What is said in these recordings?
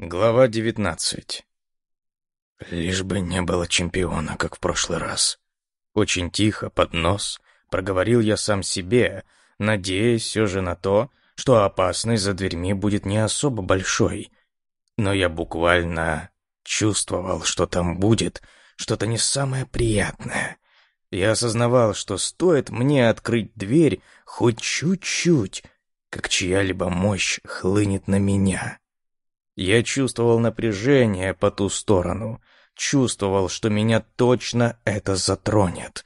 Глава 19 Лишь бы не было чемпиона, как в прошлый раз. Очень тихо, под нос, проговорил я сам себе, надеясь все же на то, что опасность за дверьми будет не особо большой. Но я буквально чувствовал, что там будет что-то не самое приятное. Я осознавал, что стоит мне открыть дверь хоть чуть-чуть, как чья-либо мощь хлынет на меня. Я чувствовал напряжение по ту сторону, чувствовал, что меня точно это затронет.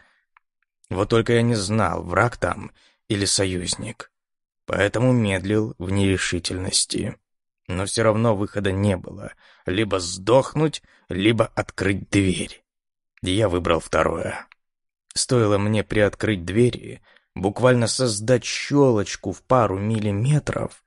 Вот только я не знал, враг там или союзник. Поэтому медлил в нерешительности. Но все равно выхода не было. Либо сдохнуть, либо открыть дверь. Я выбрал второе. Стоило мне приоткрыть двери, буквально создать щелочку в пару миллиметров,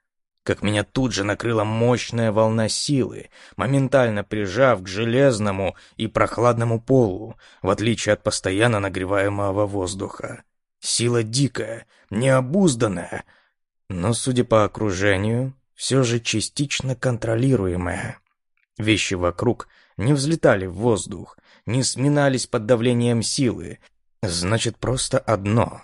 как меня тут же накрыла мощная волна силы, моментально прижав к железному и прохладному полу, в отличие от постоянно нагреваемого воздуха. Сила дикая, необузданная, но, судя по окружению, все же частично контролируемая. Вещи вокруг не взлетали в воздух, не сминались под давлением силы. Значит, просто одно.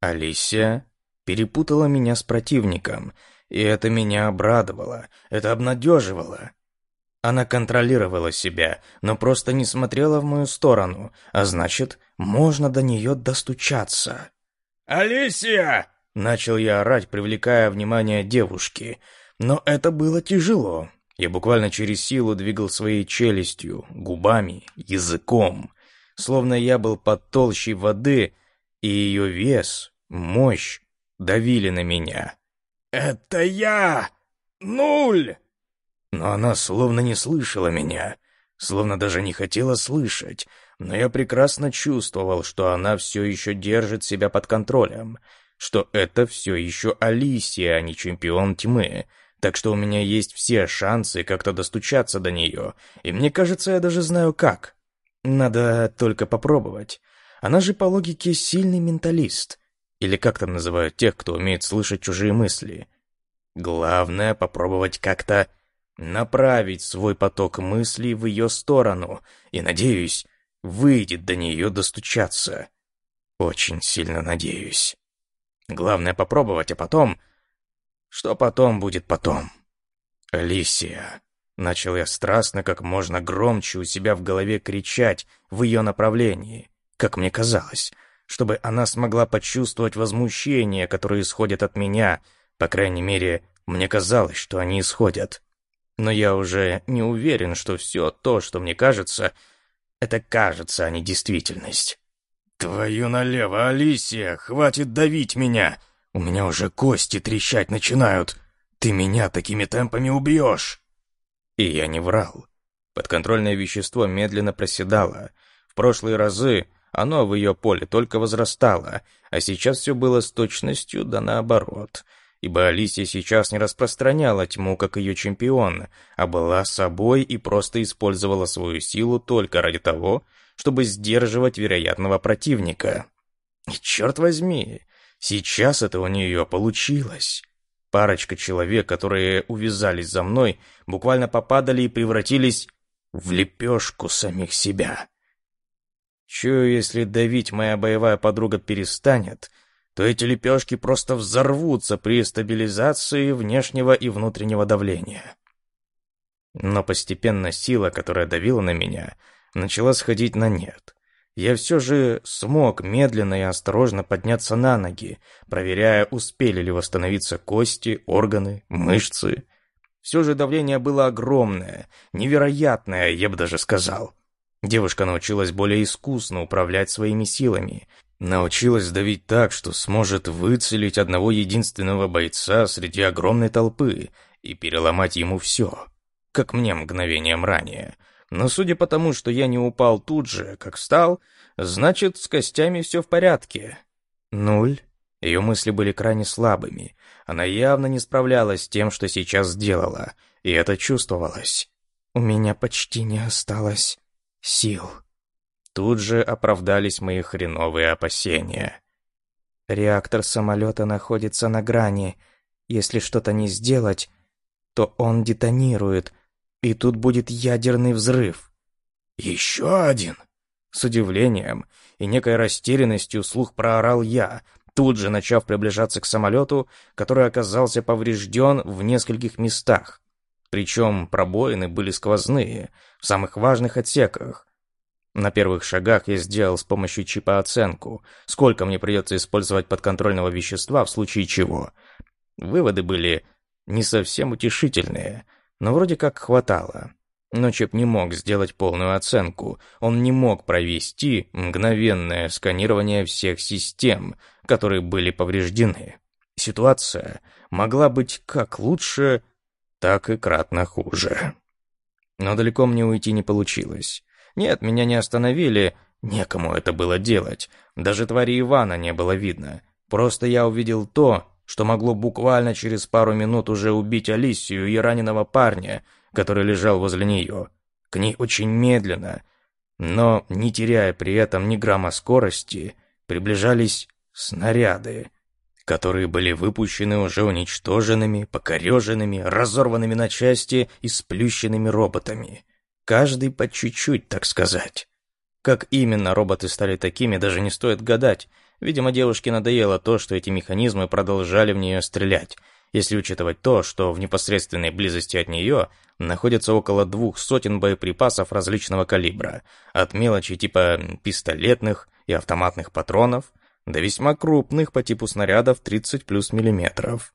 Алисия перепутала меня с противником — и это меня обрадовало, это обнадеживало. Она контролировала себя, но просто не смотрела в мою сторону, а значит, можно до нее достучаться. «Алисия!» — начал я орать, привлекая внимание девушки. Но это было тяжело. Я буквально через силу двигал своей челюстью, губами, языком. Словно я был под толщей воды, и ее вес, мощь давили на меня. «Это я! Нуль!» Но она словно не слышала меня, словно даже не хотела слышать, но я прекрасно чувствовал, что она все еще держит себя под контролем, что это все еще Алисия, а не чемпион тьмы, так что у меня есть все шансы как-то достучаться до нее, и мне кажется, я даже знаю как. Надо только попробовать. Она же по логике сильный менталист — или как там называют тех, кто умеет слышать чужие мысли. Главное — попробовать как-то направить свой поток мыслей в ее сторону, и, надеюсь, выйдет до нее достучаться. Очень сильно надеюсь. Главное — попробовать, а потом... Что потом будет потом? Алисия. Начал я страстно, как можно громче у себя в голове кричать в ее направлении, как мне казалось — чтобы она смогла почувствовать возмущение, которое исходит от меня. По крайней мере, мне казалось, что они исходят. Но я уже не уверен, что все то, что мне кажется, это кажется, а не действительность. «Твою налево, Алисия! Хватит давить меня! У меня уже кости трещать начинают! Ты меня такими темпами убьешь!» И я не врал. Подконтрольное вещество медленно проседало. В прошлые разы оно в ее поле только возрастало, а сейчас все было с точностью да наоборот. Ибо Алисия сейчас не распространяла тьму, как ее чемпион, а была собой и просто использовала свою силу только ради того, чтобы сдерживать вероятного противника. И черт возьми, сейчас это у нее получилось. Парочка человек, которые увязались за мной, буквально попадали и превратились в лепешку самих себя. Чую, если давить моя боевая подруга перестанет, то эти лепешки просто взорвутся при стабилизации внешнего и внутреннего давления. Но постепенно сила, которая давила на меня, начала сходить на нет. Я все же смог медленно и осторожно подняться на ноги, проверяя, успели ли восстановиться кости, органы, мышцы. Все же давление было огромное, невероятное, я бы даже сказал. Девушка научилась более искусно управлять своими силами, научилась давить так, что сможет выцелить одного единственного бойца среди огромной толпы и переломать ему все, как мне мгновением ранее. Но судя по тому, что я не упал тут же, как встал, значит, с костями все в порядке. Нуль. Ее мысли были крайне слабыми. Она явно не справлялась с тем, что сейчас сделала, и это чувствовалось. «У меня почти не осталось сил. Тут же оправдались мои хреновые опасения. Реактор самолета находится на грани. Если что-то не сделать, то он детонирует. И тут будет ядерный взрыв. Еще один? С удивлением и некой растерянностью слух проорал я, тут же начав приближаться к самолету, который оказался поврежден в нескольких местах. Причем пробоины были сквозные, в самых важных отсеках. На первых шагах я сделал с помощью чипа оценку, сколько мне придется использовать подконтрольного вещества в случае чего. Выводы были не совсем утешительные, но вроде как хватало. Но чип не мог сделать полную оценку, он не мог провести мгновенное сканирование всех систем, которые были повреждены. Ситуация могла быть как лучше, так и кратно хуже. Но далеко мне уйти не получилось. Нет, меня не остановили, некому это было делать. Даже твари Ивана не было видно. Просто я увидел то, что могло буквально через пару минут уже убить Алисию и раненого парня, который лежал возле нее. К ней очень медленно, но, не теряя при этом ни грамма скорости, приближались снаряды, которые были выпущены уже уничтоженными, покореженными, разорванными на части и сплющенными роботами. Каждый по чуть-чуть, так сказать. Как именно роботы стали такими, даже не стоит гадать. Видимо, девушке надоело то, что эти механизмы продолжали в нее стрелять, если учитывать то, что в непосредственной близости от нее находится около двух сотен боеприпасов различного калибра, от мелочи типа пистолетных и автоматных патронов до весьма крупных по типу снарядов 30 плюс миллиметров.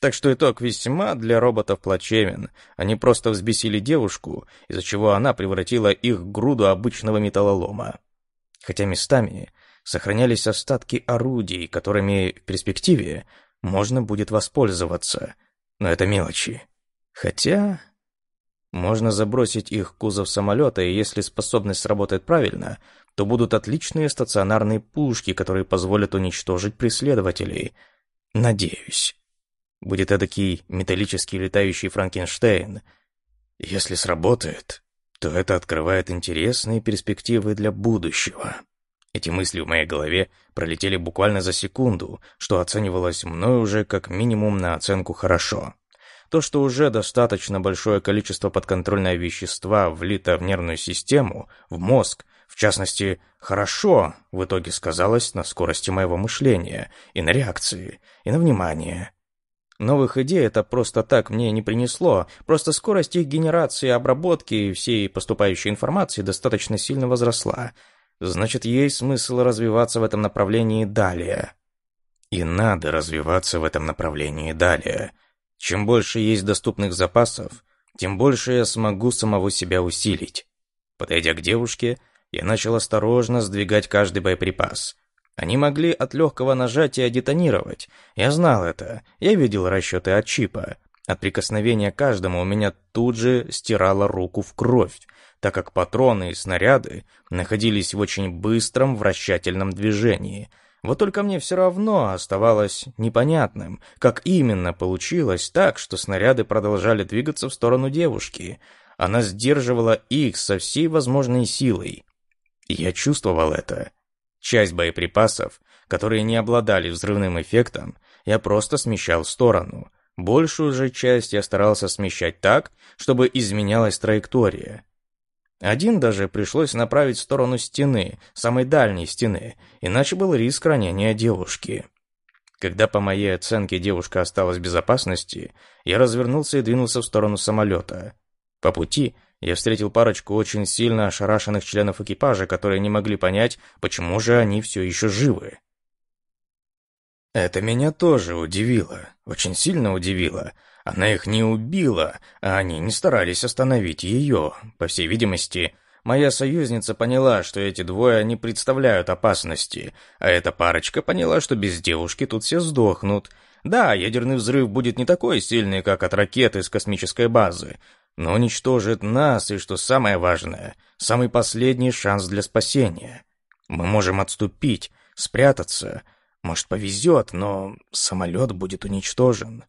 Так что итог весьма для роботов плачевен. Они просто взбесили девушку, из-за чего она превратила их в груду обычного металлолома. Хотя местами сохранялись остатки орудий, которыми в перспективе можно будет воспользоваться. Но это мелочи. Хотя... Можно забросить их в кузов самолета, и если способность сработает правильно, то будут отличные стационарные пушки, которые позволят уничтожить преследователей. Надеюсь. Будет эдакий металлический летающий Франкенштейн. Если сработает, то это открывает интересные перспективы для будущего. Эти мысли в моей голове пролетели буквально за секунду, что оценивалось мной уже как минимум на оценку «хорошо». То, что уже достаточно большое количество подконтрольного вещества влито в нервную систему, в мозг, в частности, «хорошо» в итоге сказалось на скорости моего мышления, и на реакции, и на внимание, Новых идей это просто так мне не принесло, просто скорость их генерации и обработки всей поступающей информации достаточно сильно возросла. Значит, есть смысл развиваться в этом направлении далее. И надо развиваться в этом направлении далее. Чем больше есть доступных запасов, тем больше я смогу самого себя усилить. Подойдя к девушке, я начал осторожно сдвигать каждый боеприпас. Они могли от легкого нажатия детонировать. Я знал это. Я видел расчеты от чипа. От прикосновения каждому у меня тут же стирала руку в кровь, так как патроны и снаряды находились в очень быстром вращательном движении. Вот только мне все равно оставалось непонятным, как именно получилось так, что снаряды продолжали двигаться в сторону девушки. Она сдерживала их со всей возможной силой. Я чувствовал это. Часть боеприпасов, которые не обладали взрывным эффектом, я просто смещал в сторону. Большую же часть я старался смещать так, чтобы изменялась траектория. Один даже пришлось направить в сторону стены, самой дальней стены, иначе был риск ранения девушки. Когда по моей оценке девушка осталась в безопасности, я развернулся и двинулся в сторону самолета. По пути я встретил парочку очень сильно ошарашенных членов экипажа, которые не могли понять, почему же они все еще живы. Это меня тоже удивило, очень сильно удивило. Она их не убила, а они не старались остановить ее. По всей видимости, моя союзница поняла, что эти двое не представляют опасности, а эта парочка поняла, что без девушки тут все сдохнут. Да, ядерный взрыв будет не такой сильный, как от ракеты с космической базы, но уничтожит нас и, что самое важное, самый последний шанс для спасения. Мы можем отступить, спрятаться, может повезет, но самолет будет уничтожен.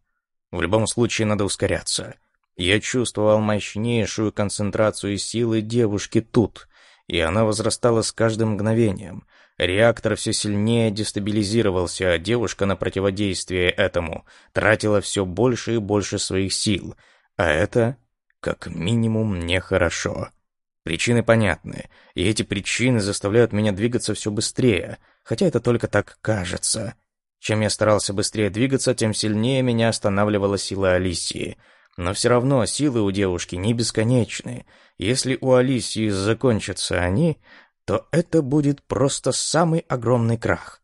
В любом случае надо ускоряться. Я чувствовал мощнейшую концентрацию силы девушки тут, и она возрастала с каждым мгновением. Реактор все сильнее дестабилизировался, а девушка на противодействие этому тратила все больше и больше своих сил, а это как минимум нехорошо. Причины понятны, и эти причины заставляют меня двигаться все быстрее, хотя это только так кажется. Чем я старался быстрее двигаться, тем сильнее меня останавливала сила Алисии. Но все равно силы у девушки не бесконечны. Если у Алисии закончатся они, то это будет просто самый огромный крах.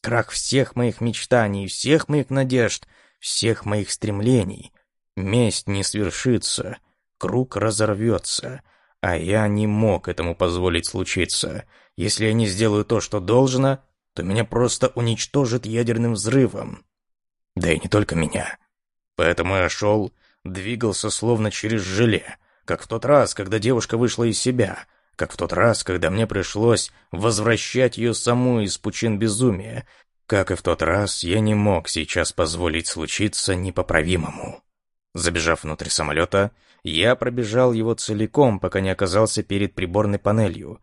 Крах всех моих мечтаний, всех моих надежд, всех моих стремлений. Месть не свершится, круг разорвется, а я не мог этому позволить случиться. Если я не сделаю то, что должно, то меня просто уничтожит ядерным взрывом. Да и не только меня. Поэтому я шел, двигался словно через желе, как в тот раз, когда девушка вышла из себя, как в тот раз, когда мне пришлось возвращать ее саму из пучин безумия, как и в тот раз, я не мог сейчас позволить случиться непоправимому. Забежав внутрь самолета, я пробежал его целиком, пока не оказался перед приборной панелью.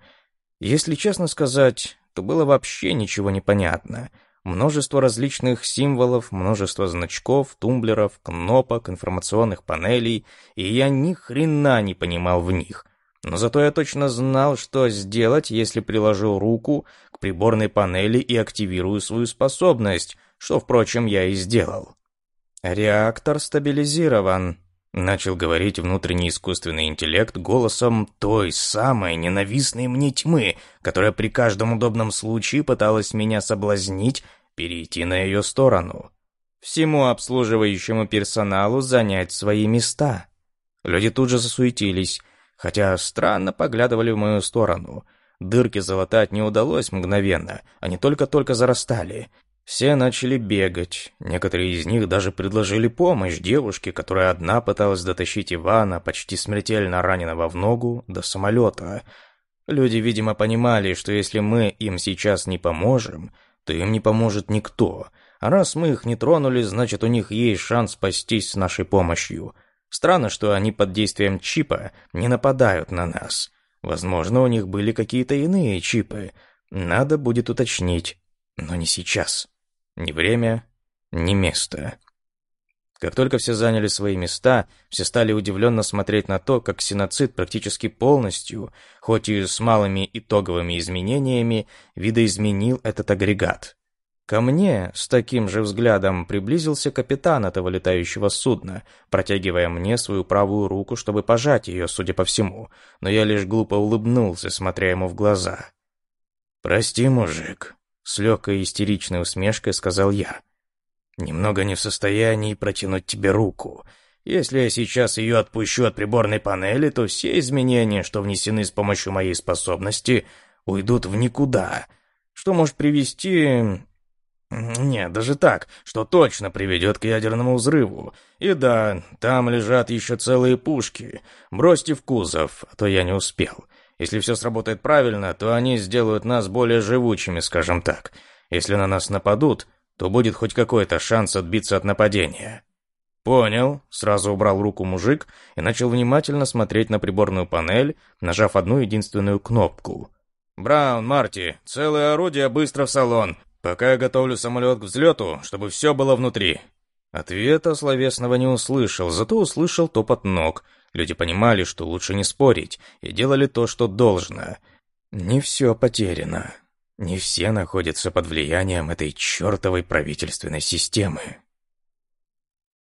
Если честно сказать, то было вообще ничего не. Множество различных символов, множество значков, тумблеров, кнопок, информационных панелей, и я ни хрена не понимал в них. Но зато я точно знал, что сделать, если приложу руку к приборной панели и активирую свою способность, что, впрочем, я и сделал. «Реактор стабилизирован», — начал говорить внутренний искусственный интеллект голосом той самой ненавистной мне тьмы, которая при каждом удобном случае пыталась меня соблазнить перейти на ее сторону. Всему обслуживающему персоналу занять свои места. Люди тут же засуетились, хотя странно поглядывали в мою сторону. Дырки залатать не удалось мгновенно, они только-только зарастали, все начали бегать. Некоторые из них даже предложили помощь девушке, которая одна пыталась дотащить Ивана, почти смертельно раненого в ногу, до самолета. Люди, видимо, понимали, что если мы им сейчас не поможем, то им не поможет никто. А раз мы их не тронули, значит, у них есть шанс спастись с нашей помощью. Странно, что они под действием чипа не нападают на нас. Возможно, у них были какие-то иные чипы. Надо будет уточнить, но не сейчас. Ни время, ни место. Как только все заняли свои места, все стали удивленно смотреть на то, как синоцид практически полностью, хоть и с малыми итоговыми изменениями, видоизменил этот агрегат. Ко мне с таким же взглядом приблизился капитан этого летающего судна, протягивая мне свою правую руку, чтобы пожать ее, судя по всему, но я лишь глупо улыбнулся, смотря ему в глаза. «Прости, мужик», с легкой истеричной усмешкой сказал я. «Немного не в состоянии протянуть тебе руку. Если я сейчас ее отпущу от приборной панели, то все изменения, что внесены с помощью моей способности, уйдут в никуда, что может привести... Нет, даже так, что точно приведет к ядерному взрыву. И да, там лежат еще целые пушки. Бросьте в кузов, а то я не успел. Если все сработает правильно, то они сделают нас более живучими, скажем так. Если на нас нападут, то будет хоть какой-то шанс отбиться от нападения. Понял, сразу убрал руку мужик и начал внимательно смотреть на приборную панель, нажав одну единственную кнопку. Браун, Марти, целое орудие быстро в салон. Пока я готовлю самолет к взлету, чтобы все было внутри. Ответа словесного не услышал, зато услышал топот ног, Люди понимали, что лучше не спорить, и делали то, что должно. Не все потеряно. Не все находятся под влиянием этой чертовой правительственной системы.